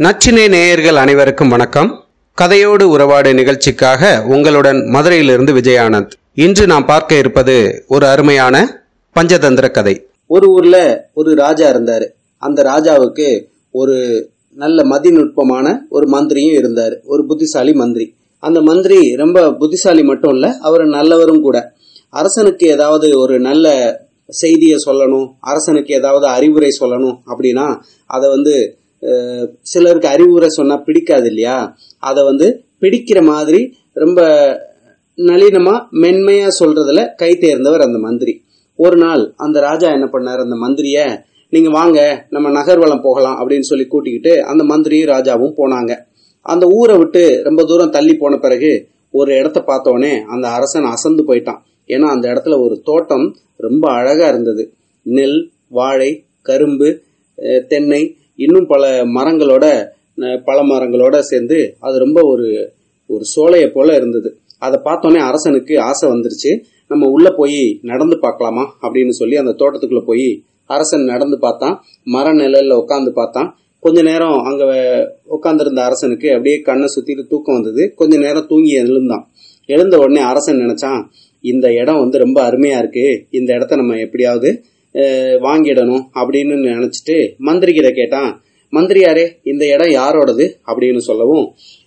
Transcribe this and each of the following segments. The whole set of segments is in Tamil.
நச்சினை நேயர்கள் அனைவருக்கும் வணக்கம். கதையோடு உறவாடு நிகழ்ச்சிக்காக உங்களுடன் மதுரையிலிருந்து விஜயானந்த். இன்று நாம் பார்க்க இருப்பது ஒரு அருமையான பஞ்சதந்திர கதை. ஒரு ஊர்ல ஒரு ராஜா இருந்தாரு. அந்த ராஜாவுக்கு ஒரு நல்ல மதிநுட்பமான ஒரு மந்திரியும் இருந்தாரு. ஒரு புத்திசாலி மந்திரி. அந்த மந்திரி ரொம்ப புத்திசாலி மட்டும் இல்ல அவர் நல்லவரும் கூட. அரசனுக்கு ஏதாவது ஒரு நல்ல செய்தியை சொல்லணும் அரசனுக்கு ஏதாவது அறிவுரை சொல்லணும் அப்படின்னா அதை வந்து சிலருக்கு அறிவுரை சொன்னா பிடிக்காது இல்லையா? அதை வந்து பிடிக்கிற மாதிரி ரொம்ப நளினமா மென்மையா சொல்றதுல கை தேர்ந்தவர் அந்த மந்திரி. ஒரு நாள் அந்த ராஜா என்ன பண்ணார்? அந்த மந்திரிய நீங்க வாங்க நம்ம நகர்வலம் போகலாம் அப்படின்னு சொல்லி கூட்டிக்கிட்டு அந்த மந்திரியும் ராஜாவும் போனாங்க. அந்த ஊரை விட்டு ரொம்ப தூரம் தள்ளி போன பிறகு ஒரு இடத்த பார்த்தோன்னே அந்த அரசன் அசந்து போயிட்டான். ஏன்னா அந்த இடத்துல ஒரு தோட்டம் ரொம்ப அழகா இருந்தது. நெல் வாழை கரும்பு தென்னை இன்னும் பல மரங்களோட பல மரங்களோட சேர்ந்து அது ரொம்ப ஒரு ஒரு சோலையை போல இருந்தது. அதை பார்த்தோன்னே அரசனுக்கு ஆசை வந்துருச்சு. நம்ம உள்ள போய் நடந்து பார்க்கலாமா அப்படின்னு சொல்லி அந்த தோட்டத்துக்குள்ள போய் அரசன் நடந்து பார்த்தான். மர நிழல்ல உட்காந்து பார்த்தான். கொஞ்ச நேரம் அங்க உட்காந்துருந்த அரசனுக்கு அப்படியே கண்ணை சுத்திட்டு தூக்கம் வந்தது. கொஞ்ச நேரம் தூங்கி எழுந்தான். எழுந்த உடனே அரசன் நினைச்சான் இந்த இடம் வந்து ரொம்ப அருமையா இருக்கு. இந்த இடத்த நம்ம எப்படியாவது வாங்கிடணும் அப்படின்னு நினைச்சிட்டு மந்திரி கிட்ட கேட்டான் மந்திரியாரே இந்த இடம் யாரோடது? அப்படின்னு சொல்லவும்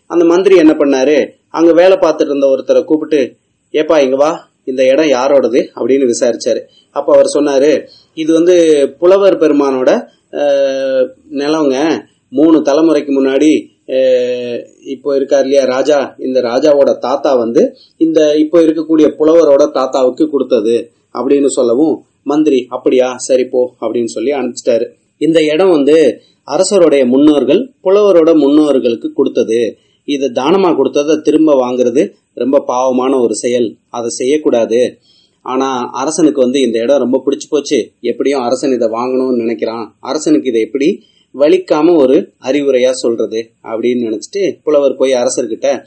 அந்த மந்திரி என்ன பண்ணாரு அங்க வேலை பார்த்துட்டு இருந்த ஒருத்தரை கூப்பிட்டு ஏப்பா இங்க வா இந்த இடம் யாரோடது? அப்படின்னு விசாரிச்சாரு. அப்ப அவர் சொன்னாரு இது வந்து புலவர் பெருமானோட அஹ், மூணு தலைமுறைக்கு முன்னாடி இப்போ இருக்கார் இல்லையா ராஜா இந்த ராஜாவோட தாத்தா வந்து இந்த இப்போ இருக்கக்கூடிய புலவரோட தாத்தாவுக்கு கொடுத்தது. அப்படின்னு சொல்லவும் மந்திரி அப்படியா சரி போ அப்படின்னு சொல்லி அனுப்பிச்சிட்டாரு. இந்த இடம் வந்து அரசருடைய முன்னோர்கள் புலவரோட முன்னோர்களுக்கு கொடுத்தது. இது தானமா கொடுத்ததை? திரும்ப வாங்குறது ரொம்ப பாவமான ஒரு செயல். அதை செய்யக்கூடாது. ஆனா அரசனுக்கு வந்து இந்த இடம் ரொம்ப பிடிச்சு போச்சு. எப்படியும் அரசன் இதை வாங்கணும்னு நினைக்கிறான். அரசனுக்கு இதை எப்படி வலிக்காம ஒரு அறிவுரையா சொல்றது அப்படின்னு நினைச்சிட்டு புலவர் போய் அரசர்கிட்ட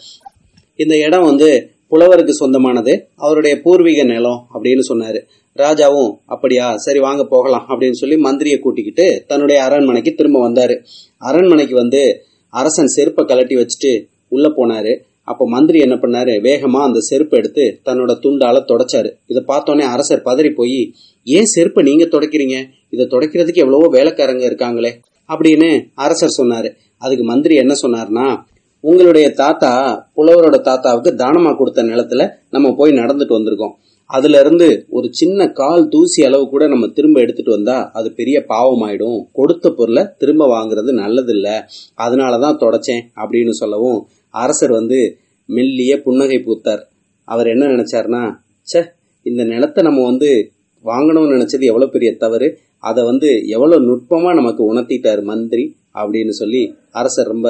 இந்த இடம் வந்து புலவருக்கு சொந்தமானது அவருடைய பூர்வீக நிலம் அப்படின்னு சொன்னாரு. ராஜாவும் அப்படியா சரி வாங்க போகலாம் அப்படின்னு சொல்லி மந்திரியை கூட்டிக்கிட்டு தன்னுடைய அரண்மனைக்கு திரும்ப வந்தாரு. அரண்மனைக்கு வந்து அரசன் செருப்பை கலட்டி வச்சுட்டு உள்ள போனாரு. அப்போ மந்திரி என்ன பண்ணாரு? வேகமா அந்த செருப்பை எடுத்து தன்னோட துண்டால தொடச்சாரு. இதை பார்த்தோன்னே அரசர் பதறி போய் ஏன் செருப்பை நீங்க துடைக்கிறீங்க? இதை துடைக்கிறதுக்கு எவ்வளவோ வேலைக்காரங்க இருக்காங்களே. அப்படின்னு அரசர் சொன்னாரு. அதுக்கு மந்திரி என்ன சொன்னார்னா உங்களுடைய தாத்தா புலவரோட தாத்தாவுக்கு தானமா கொடுத்த நிலத்துல நம்ம போய் நடந்துட்டு வந்திருக்கோம். அதுல இருந்து ஒரு சின்ன கால் தூசி அளவு கூட நம்ம திரும்ப எடுத்துட்டு வந்தா அது பெரிய பாவமாயிடும். கொடுத்த பொருளை திரும்ப வாங்குறது நல்லது இல்ல அதனாலதான் தொடச்சேன் அப்படின்னு சொல்லவும் அரசர் வந்து மெல்லிய புன்னகை பூத்தார். அவர் என்ன நினைச்சார்னா ச்சே இந்த நிலத்தை நம்ம வந்து வாங்கணும்னு நினைச்சது எவ்வளவு பெரிய தவறு? அதை வந்து எவ்வளவு நுட்பமா நமக்கு உணர்த்திட்டார் மந்திரி அப்படின்னு சொல்லி அரசர் ரொம்ப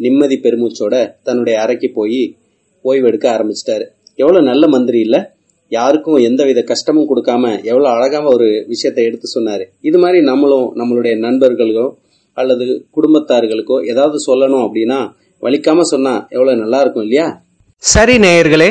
நிம்மதி பெருமூச்சோட தன்னுடைய அறைக்கு போய் ஓய்வெடுக்க ஆரம்பிச்சிட்டாரு. எவ்வளவு நல்ல மந்திரி இல்ல. யாருக்கும் எந்தவித கஷ்டமும் கொடுக்காம எவ்வளவு அழகாம ஒரு விஷயத்தை எடுத்து சொன்னாரு. இது மாதிரி நம்மளும் நம்மளுடைய நண்பர்களுக்கோ அல்லது குடும்பத்தார்களுக்கோ ஏதாவது சொல்லணும் அப்படின்னா வலிக்காம சொன்னா எவ்வளவு நல்லா இருக்கும் இல்லையா? சரி நேயர்களே